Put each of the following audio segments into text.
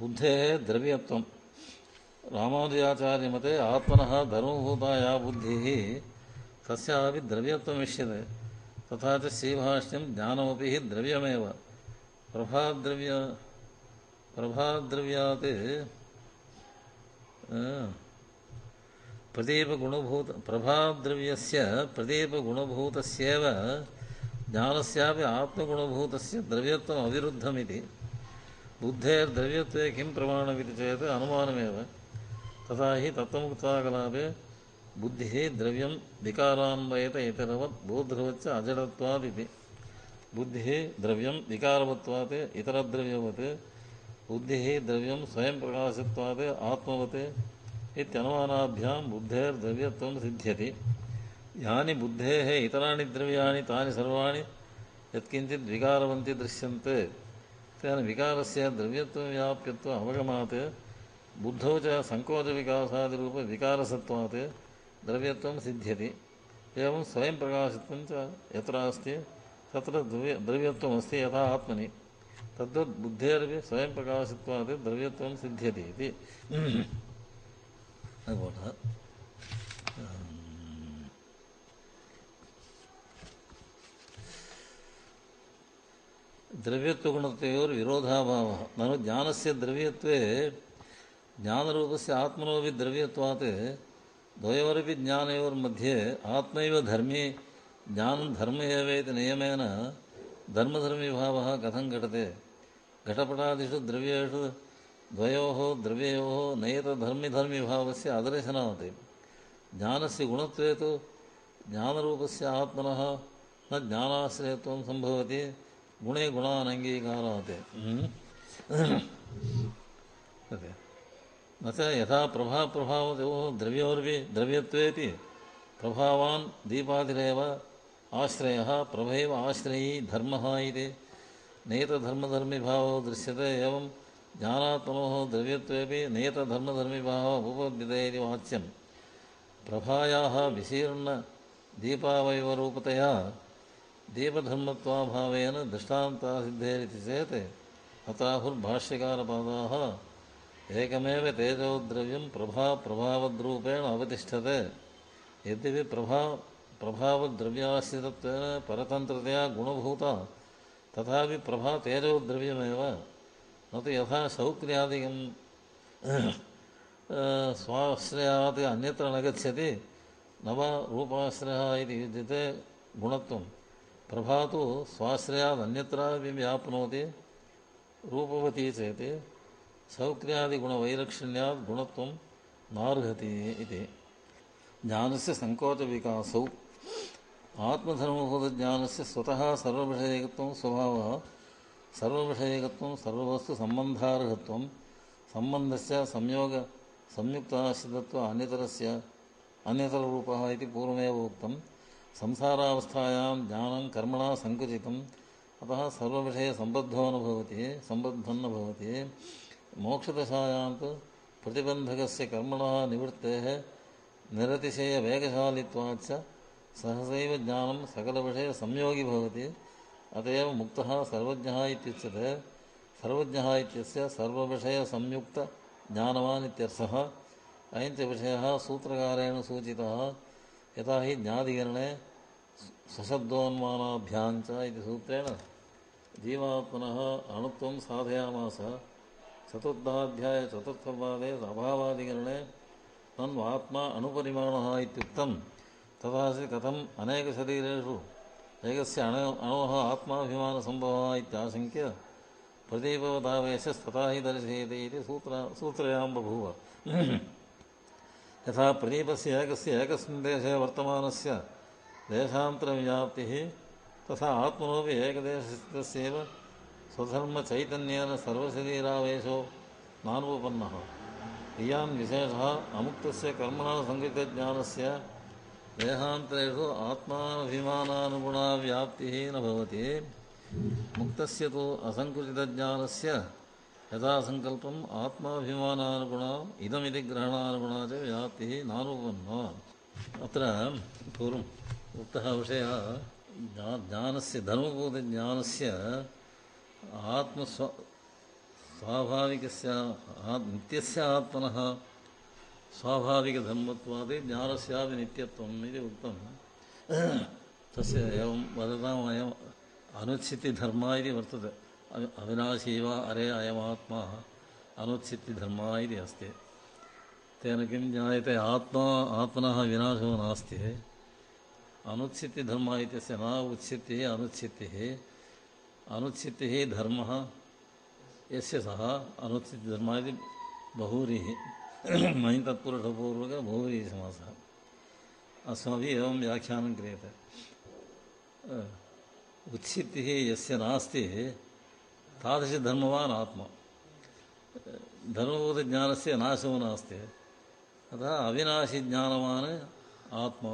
बुद्धेः द्रव्यत्वं रामानुजाचार्यमते आत्मनः धर्मभूता या बुद्धिः तस्यापि द्रव्यत्वम् इष्यते तथा च श्रीभाष्यं ज्ञानमपि द्रव्यमेव प्रभाद्रव्य प्रभाद्रव्यात् प्रदीपगुणभूत प्रभाद्रव्यस्य प्रदीपगुणभूतस्यैव ज्ञानस्यापि आत्मगुणभूतस्य द्रव्यत्वम् अविरुद्धमिति बुद्धेर्द्रव्यत्वे किं प्रमाणमिति चेत् अनुमानमेव तथा हि तत्त्वमुक्ताकलापे बुद्धिः द्रव्यं विकारान्वयत इतरवत् बोध्रवच्च अजडत्वादिति बुद्धिः द्रव्यं विकारवत्वात् इतरद्रव्यवत् बुद्धिः द्रव्यं स्वयं प्रकाशत्वात् आत्मवत् इत्यनुमानाभ्यां बुद्धेर्द्रव्यत्वं सिद्ध्यति यानि बुद्धेः इतराणि द्रव्याणि तानि सर्वाणि यत्किञ्चिद् विकारवन्ति दृश्यन्ते तेन विकारस्य द्रव्यत्वव्याप्यत्व अवगमात् बुद्धौ च सङ्कोचविकासादिरूपविकारसत्वात् द्रव्यत्वं सिद्ध्यति एवं स्वयं प्रकाशित्वं च तत्र द्रव्य द्रव्यत्वमस्ति यथा आत्मनि तद्वत् बुद्धेरपि स्वयं प्रकाशित्वात् द्रव्यत्वं सिद्ध्यति इति रूप से आत्मनो भी ज्ञानरूपस्य आत्मनोपि भी ज्ञान मध्ये आत्म धर्मी ज्ञान धर्म एव नियम धर्मधर्मी भाव कथं घटते घटपटादिषु द्रव्येषु द्वयोः द्रव्ययोः नैतधर्मिधर्मविभावस्य अदर्शनमति ज्ञानस्य ज्ञान रूप से आत्मन न ज्ञानाश्रय संभवती गुणे गुणानङ्गीकारात् हम्म। न च प्रभा प्रभाव द्रव्योर्वि द्रव्यत्वेऽपि प्रभावान् दीपादिरेव आश्रयः प्रभैव आश्रयी धर्मः इति नेतधर्मधर्मिभावो दृश्यते एवं ज्ञानात्मनोः द्रव्यत्वेऽपि नेतधर्मधर्मिभावः उपपद्यते इति वाच्यं प्रभायाः विशीर्ण दीपावयवरूपतया देवधर्मत्वाभावेन दृष्टान्तासिद्धेरिति चेत् हताहुर्भाष्यकारपादाः एकमेव तेजोद्रव्यं प्रभाप्रभावद्रूपेण अवतिष्ठते यद्यपि प्रभा प्रभावद्रव्याश्रितत्वेन परतन्त्रतया गुणभूता तथापि प्रभा तेजोद्रव्यमेव न तु यथा शौक्र्यादिकं स्वाश्रयात् अन्यत्र न गच्छति न वा रूपाश्रयः इति युज्यते गुणत्वम् प्रभा तो स्वाश्रयादन्यत्र व्याप्नोति रूपवती चेत् सौक्रियादिगुणवैलक्षण्याद् गुणत्वं नार्हति इति ज्ञानस्य सङ्कोचविकासौ आत्मधर्मभूतज्ञानस्य स्वतः सर्वविषयकत्वं स्वभावः सर्वविषयकत्वं सर्ववस्तुसम्बन्धार्हत्वं सम्बन्धस्य संयोग संयुक्ताश्रितत्व अन्यतरस्य अन्यतररूपः इति पूर्वमेव उक्तम् संसारावस्थायां ज्ञानं कर्मणा सङ्कुचितम् अतः सर्वविषयसम्बद्धो न भवति सम्बद्धं न भवति मोक्षदशायां तु प्रतिबन्धकस्य कर्मणः निवृत्तेः निरतिशयवेगशालित्वाच्च सहसैव ज्ञानं सकलविषयसंयोगी भवति अत एव मुक्तः सर्वज्ञः इत्युच्यते सर्वज्ञः इत्यस्य सर्वविषयसंयुक्तज्ञानवान् इत्यर्थः अयञ्च विषयः सूत्रकारेण सूचितः यथा हि ज्ञादिकरणे सशब्दोन्मानाभ्याञ्च इति सूत्रेण जीवात्मनः अणुत्वं साधयामास चतुर्थाध्यायचतुर्थपादे अभावादिकरणे तन्वात्मा अणुपरिमाणः इत्युक्तं तथासि कथम् अनेकशरीरेषु एकस्य अण अणोः आत्माभिमानसम्भवः इत्याशङ्क्य प्रदीपवतावेशस्तथा हि दर्शयति इति सूत्र सूत्रयां बभूव यथा प्रदीपस्य एकस्य एकस्मिन् देशे वर्तमानस्य देशान्तरव्याप्तिः तथा आत्मनोपि एकदेशस्थितस्यैव स्वधर्मचैतन्येन सर्वशरीरावेशो नानुपपन्नः इयान् विशेषः अमुक्तस्य कर्मणा सङ्गीतज्ञानस्य देहान्तरेषु आत्माभिमानानुगुणाव्याप्तिः न भवति मुक्तस्य तु असङ्कुचितज्ञानस्य ಯಥಾ ಸಂಕಲ್ಪಂ ಆತ್ಮಾಭಿಮಾನಾನುಗುಣ ಇದಮಿತಿ ಗ್ರಹಣಾನುಗುಣಾಚ ವ್ಯಾಪ್ತಿ ನಾನೂಪನ್ನ ಅತ್ರ ಪೂರ್ವಂ ಉಕ್ತಃ ವಿಷಯ ಜ್ಞಾನಸ್ಯ ಧರ್ಮಬೋಧಜ್ಞಾನಸ್ಯ ಆತ್ಮಸ್ವ ಸ್ವಾಭಾವಿಕಸ್ಯ ನಿತ್ಯಸ್ಯ ಆತ್ಮನಃ स्वाभाविकधर्मत्वादि ज्ञानस्यापि नित्यत्वम् इति उक्तं तस्य एवं वदतां वयम् अनुचितिधर्मः इति वर्तते अविनाशी अरे अयमात्मा अनुत्सिद्धिधर्मः धर्म अस्त तेन किं ज्ञायते आत्मा आत्मन विनाशो नास्त अनुत्सिद्धिधर्मः धर्म न उत्सिद्धिः अनुत्सिद्धिः अनुत्सिद्धिः धर्मः यस्य सः अनुत्सिद्धिधर्मः इति बहुव्रीः मयि तत्पुरुषपूर्वकः बहुव्रीहिसमासः अस्माभिः एवं व्याख्यानं क्रियते उत्सिद्धिः यस्य नास्ति तादृश धर्मवान् आत्मा धर्मभूतज्ञानस्य नाशो नास्ति अतः अविनाशिज्ञानवान् आत्मा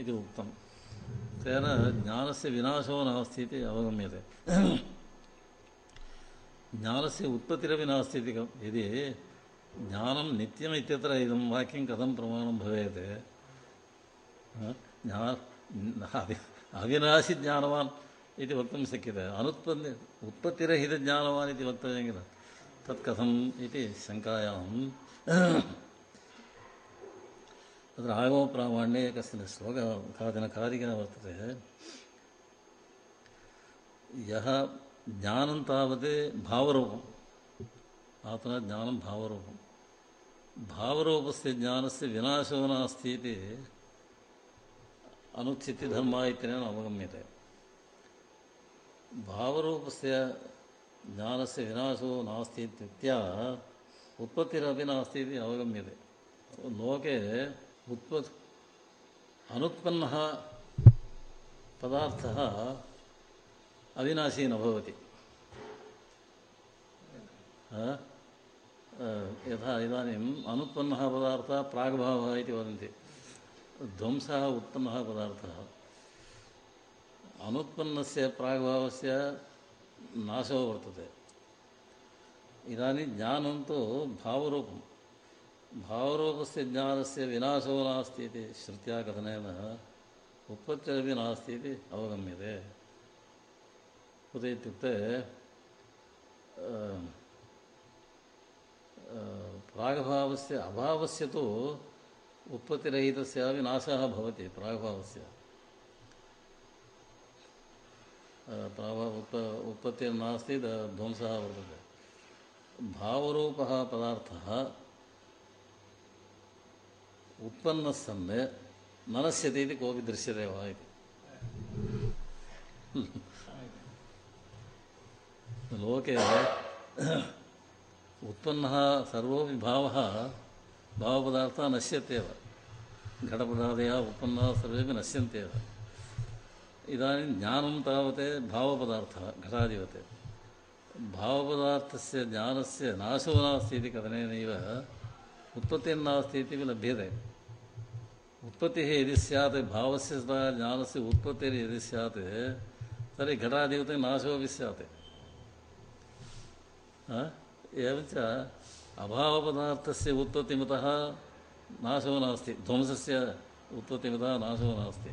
इति उक्तं तेन ज्ञानस्य विनाशो नास्ति इति अवगम्यते ज्ञानस्य उत्पत्तिरपि नास्ति इति यदि ज्ञानं नित्यम् इत्यत्र इदं वाक्यं कथं प्रमाणं भवेत् ज्ञा अविनाशिज्ञानवान् ಇದು ಇ ವಕ್ತ ಶ ಉತ್ಪತ್ತಿರಹಿತ ಜ್ಞಾನವಾನ್ ವ್ಯ ತಂಕಾಂ ಅದ್ರ ಆಗಮ ಪ್ರಾಣ್ಯ ಶ್ಲೋಕ ವರ್ತದೆ ಯಾವತ್ ಭಾವ ಆತನ ಜ್ಞಾನ ಭಾವೂಪ ವಿಶೋ ನನುಚ್ನೇ ಅವಗಮ್ಯತೆ ಭಾವರೂಪಸ್ಯ ಜ್ಞಾನಸ್ಯ ವಿನಾಶೋ ನಾಸ್ತಿ ಇತ್ಯುಕ್ತ್ಯ ಉತ್ಪತ್ತಿರಪಿ ನಾಸ್ತಿ ಇತಿ ಅವಗಮ್ಯತೆ ಲೋಕೆ ಉತ್ಪ ಅನುತ್ಪನ್ನ ಪದಾರ್ಥ ಅವಿನಾಶಿ ನ ಯಥಾ ಇದಾನಿಂ ಅನುತ್ಪನ್ನ ಪದಾರ್ಥ ಪ್ರಾಗ್ಭಾವ ಇತಿ ವದಂತಿ ಧ್ವಂಸः उत्पन्नः पदार्थः अनुत्पन्नस्य प्राग्भावस्य नाशो ज्ञान तो ज्ञानं तु से ज्ञान से विनाशो नास्ती श्रुतिया कथन उत्पत्ति नास्ती अवगम्य इति अवगम्यते कुत इत्युक्ते प्रागभावस्य अभावस्य तु उत्पत्तिरहितस्यापि नाशः से प्रागभावस्य ಪ್ರಭಾವ ಉತ್ಪ ಉತ್ಪತ್ತಿ ನಾಸ್ತಿ ದ ಧ್ವಂಸ ಬರ್ತದೆ ಭಾವರೂಪ ಪದಾರ್ಥ ಉತ್ಪನ್ನ ಸಂದೆ ನನಸ್ಯತಿ ಇದು ಕೋಪಿ ದೃಶ್ಯತೆ ಆಯಿತು ಲೋಕೆ ಉತ್ಪನ್ನ ಸರ್ವೋಪಿ ಭಾವ ಭಾವಪದಾರ್ಥ ನಶ್ಯತೆ ಘಟಪದಾರ್ಥ ಉತ್ಪನ್ನ ಸರ್ವೇ ನಶ್ಯಂತೆ ಇದಾನಿ ಇವತ್ತು ಭಾವಪದಾರ್ಥ ಘಟಾಧಿಪತೆ ಭಾವಪದಾರ್ಥೋ ನಸ್ತಿ ಕಥನೆಯ ಉತ್ಪತ್ತಿರ್ನಾಸ್ತಿ ಲಭ್ಯತೆ ಉತ್ಪತ್ತಿ ಸ್ಯಾತ್ ಭಾವ ಉತ್ಪತ್ತಿರ್ ಘಟಾಧಿಪತಿ ನೋಡಿ ಸೇವ ಅಭಾವಪದಾ ಉತ್ಪತ್ತಿಮತ ನಾಶೋಸ್ತಿ ಧ್ವಂಸ ಉತ್ಪತ್ತಿಮತಃ ನಾಶೋ ನೋಡಿ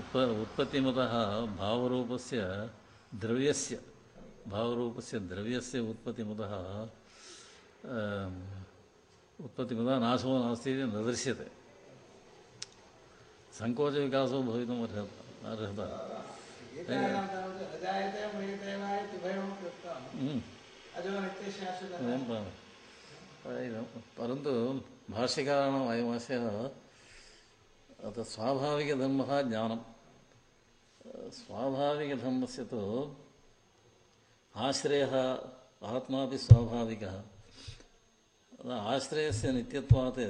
ಉತ್ಪ ಉತ್ಪತ್ತಿಮತ ಭಾವೂಪ್ರವ್ಯ ಭಾವೂಪ್ರವ್ಯ ಉತ್ಪತ್ತಿಮತ ಉತ್ಪತ್ತಿಮತ ನೋಸ್ತಿ ನೃಶ್ಯತೆ ಸಂಕೋಚವಿಕ ಭರ್ಹಣೆ ಪರಂತು ಭಾಷ್ಯಕಾರ ಅದು ಸ್ವಾಭಾವಿಕ ಧರ್ಮ ಜ್ಞಾನ ಸ್ವಾಭಾವಿಕ ಧರ್ಮಸ ತು ಆಶ್ರಯ ಆತ್ಮಿ ಸ್ವಾಭಾವಿಕ ಆಶ್ರಯಸ ನಿತ್ಯತ್ವಾತ್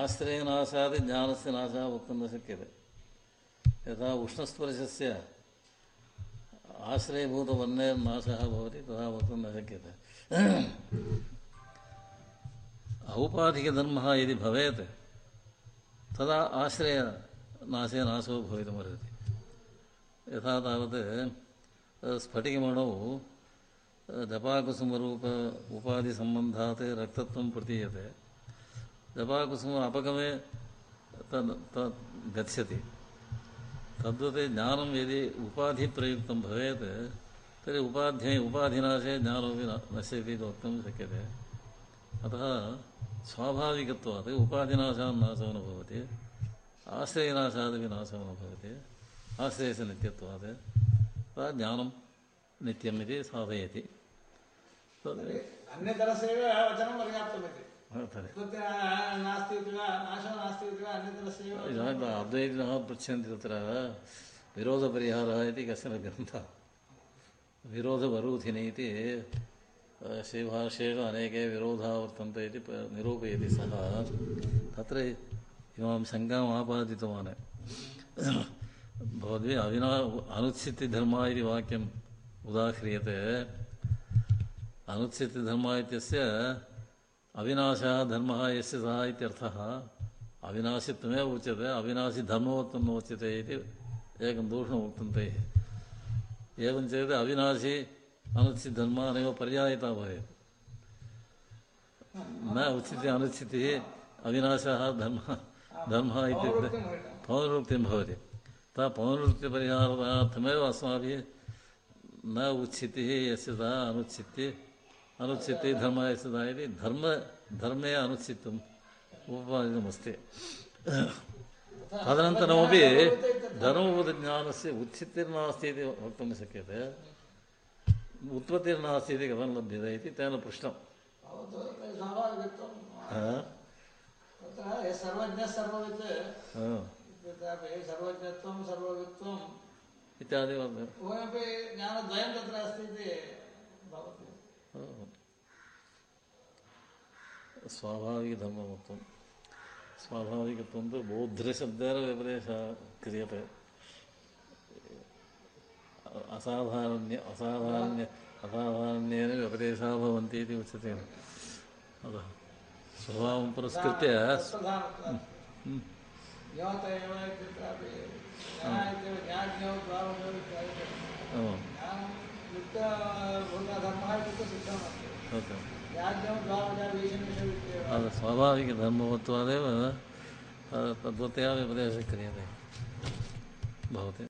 ಆಶ್ರಯ ನಾಶಾದಿ ಜ್ಞಾನಸ ನಾಶ ವಕ್ತು ನ ಶಕ್ಯತೆ ಯಥಾ ಉಷ್ಣಸ್ಪರ್ಶಸ ಆಶ್ರಯಭೂತವನ್ನೇ ನಾಶ ಭವತಿ ತದಾ ವಕ್ತು ನ ಶಕ್ಯತೆ ಔಪಾಧಿಕ ಯದಿ ಭವೇತ್ ತದಾ ಆಶ್ರಯ ನಾಶೇ ನಾಶವೂ ಭವಿತು ಮರೆಯುತ್ತೆ ಯಥಾ ತಾವತ್ತೆ ಸ್ಫಟಿಕೆ ಮಾಡೋವು ಜಪಾಕುಸುಮ ರೂಪ ಉಪಾಧಿ ಸಂಬಂಧಾತೆ ರಕ್ತತ್ವ ಪ್ರತೀಯತೆ ಜಪಾಕುಸುಮ ಅಪಗಮೇ ತತಿ ತದ್ವತೆ ಜ್ಞಾನ ಯಾವುದೇ ಉಪಾಧಿ ಪ್ರಯುಕ್ತ ಭವೇತ್ ತರ್ಹಿ ಉಪಾಧ್ಯ ಉಪಾಧಿನಾಶೇ ಜ್ಞಾನ ನಶ್ಯತಿ ಇದು ವಕ್ತು ಶಕ್ಯತೆ ಅತ स्वाभाविकत्वात् उपाधिनाशां नाशो न भवति आश्रयनाशादपि नाशो न भवति आश्रयस्य नित्यत्वात् तदा ज्ञानं साधयति अन्यतरस्यैव वचनं पर्याप्तमिति अद्वैतिनः पृच्छन्ति तत्र श्रीभाष्येषु अनेके विरोधाः वर्तन्ते इति निरूपयति सः तत्र इमां शङ्काम् आपादितवान् भवद्भिः अविना अनुच्छितिधर्मः इति वाक्यम् उदाह्रियते अनुच्छितिधर्मः इत्यस्य अविनाशः धर्मः यस्य सः इत्यर्थः अविनाशित्वमेव उच्यते अविनाशिधर्मवत्वं उच्यते इति एकं दूषणम् उक्तं तैः अविनाशी ಅನುಚಿತ ಧರ್ಮಾನೇ ಪರ್ಯಾಯತ ಭಾವೆ ನ ಉಚಿತ ಅನುಚಿತ ಅವಿನಾಶ ಧರ್ಮ ಧರ್ಮ ಇತ್ಯುಕ್ತ ಪೌನರುಕ್ತಿ ಭಾವತಿ ತ ಪೌನರುಕ್ತಿ ಪರಿಹಾರದಾರ್ಥಮೇ ಅಸ್ಮಾಭಿ ನ ಉಚಿತ ಎಸದ ಅನುಚಿತ ಅನುಚಿತ ಧರ್ಮ ಎಸದ ಇದೆ ಧರ್ಮ ಧರ್ಮೇ ಅನುಚಿತ ಉಪಾಯಮಸ್ತಿ ತದನಂತರ ನಮಿ ಧರ್ಮಬೋಧ ಜ್ಞಾನಸ್ಯ ಉಚಿತ್ತಿರ್ನಾಸ್ತಿ ಇದೆ ಹೊರತು ಶಕ್ಯತೆ उत्पत्तिर्नास्ति इति कथं लभ्यते इति तेन पृष्टं तत्र सर्वज्ञः सर्ववित् सर्वज्ञत्वं सर्ववित्वम् इत्यादि उभयमपि ज्ञानद्वयं तत्र अस्ति इति भवति स्वाभाविकधर्ममत्वं स्वाभाविकत्वं तु बौद्धशब्देन विपदेशः क्रियते असाधारण्य असाधारण्य असाधारण्येन व्यपदेशाः भवन्ति इति उच्यते अतः स्वभावं पुरस्कृत्य ಅದು स्वाभाविकधर्मवत्वादेव तद्वत्या व्यपदेशः क्रियते भवति